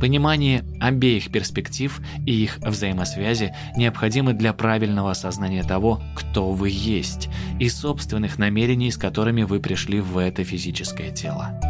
Понимание обеих перспектив и их взаимосвязи необходимо для правильного осознания того, кто вы есть, и собственных намерений, с которыми вы пришли в это физическое тело.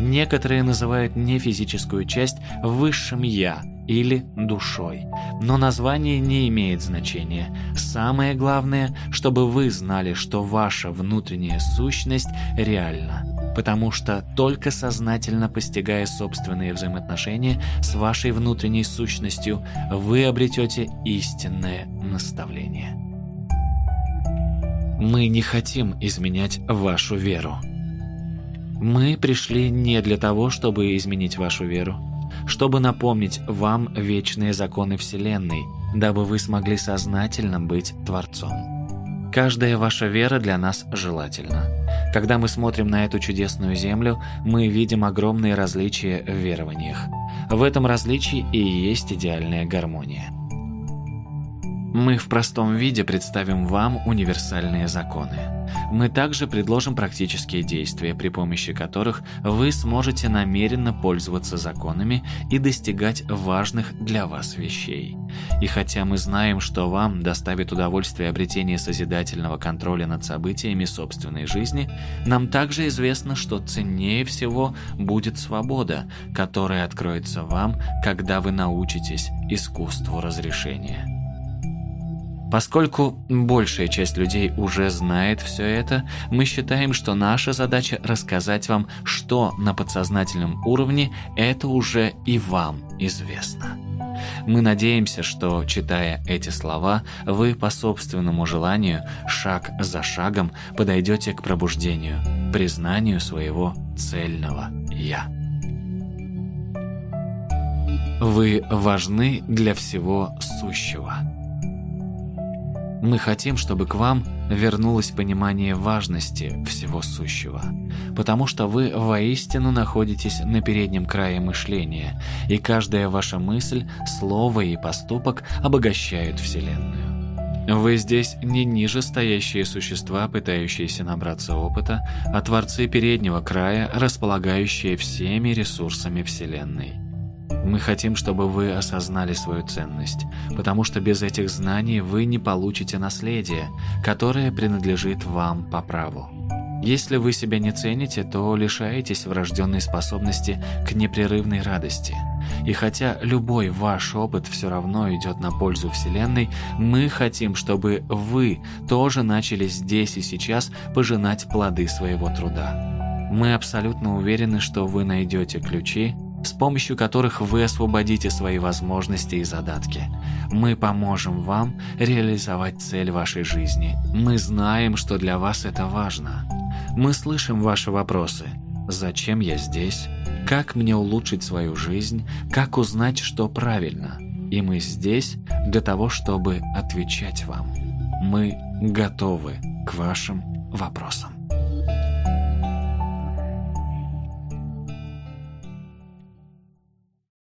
Некоторые называют нефизическую часть высшим «я» или душой, но название не имеет значения. Самое главное, чтобы вы знали, что ваша внутренняя сущность реальна потому что только сознательно постигая собственные взаимоотношения с вашей внутренней сущностью, вы обретете истинное наставление. Мы не хотим изменять вашу веру. Мы пришли не для того, чтобы изменить вашу веру, чтобы напомнить вам вечные законы Вселенной, дабы вы смогли сознательно быть Творцом. Каждая ваша вера для нас желательна. Когда мы смотрим на эту чудесную землю, мы видим огромные различия в верованиях. В этом различии и есть идеальная гармония. Мы в простом виде представим вам универсальные законы. Мы также предложим практические действия, при помощи которых вы сможете намеренно пользоваться законами и достигать важных для вас вещей. И хотя мы знаем, что вам доставит удовольствие обретение созидательного контроля над событиями собственной жизни, нам также известно, что ценнее всего будет свобода, которая откроется вам, когда вы научитесь искусству разрешения. Поскольку большая часть людей уже знает все это, мы считаем, что наша задача рассказать вам, что на подсознательном уровне это уже и вам известно. Мы надеемся, что, читая эти слова, вы по собственному желанию, шаг за шагом, подойдете к пробуждению, признанию своего цельного «Я». Вы важны для всего сущего – мы хотим, чтобы к вам вернулось понимание важности всего сущего, потому что вы воистину находитесь на переднем крае мышления, и каждая ваша мысль, слово и поступок обогащают Вселенную. Вы здесь не ниже стоящие существа, пытающиеся набраться опыта, а творцы переднего края, располагающие всеми ресурсами Вселенной. Мы хотим, чтобы вы осознали свою ценность, потому что без этих знаний вы не получите наследие, которое принадлежит вам по праву. Если вы себя не цените, то лишаетесь врожденной способности к непрерывной радости. И хотя любой ваш опыт все равно идет на пользу Вселенной, мы хотим, чтобы вы тоже начали здесь и сейчас пожинать плоды своего труда. Мы абсолютно уверены, что вы найдете ключи, с помощью которых вы освободите свои возможности и задатки. Мы поможем вам реализовать цель вашей жизни. Мы знаем, что для вас это важно. Мы слышим ваши вопросы. Зачем я здесь? Как мне улучшить свою жизнь? Как узнать, что правильно? И мы здесь для того, чтобы отвечать вам. Мы готовы к вашим вопросам.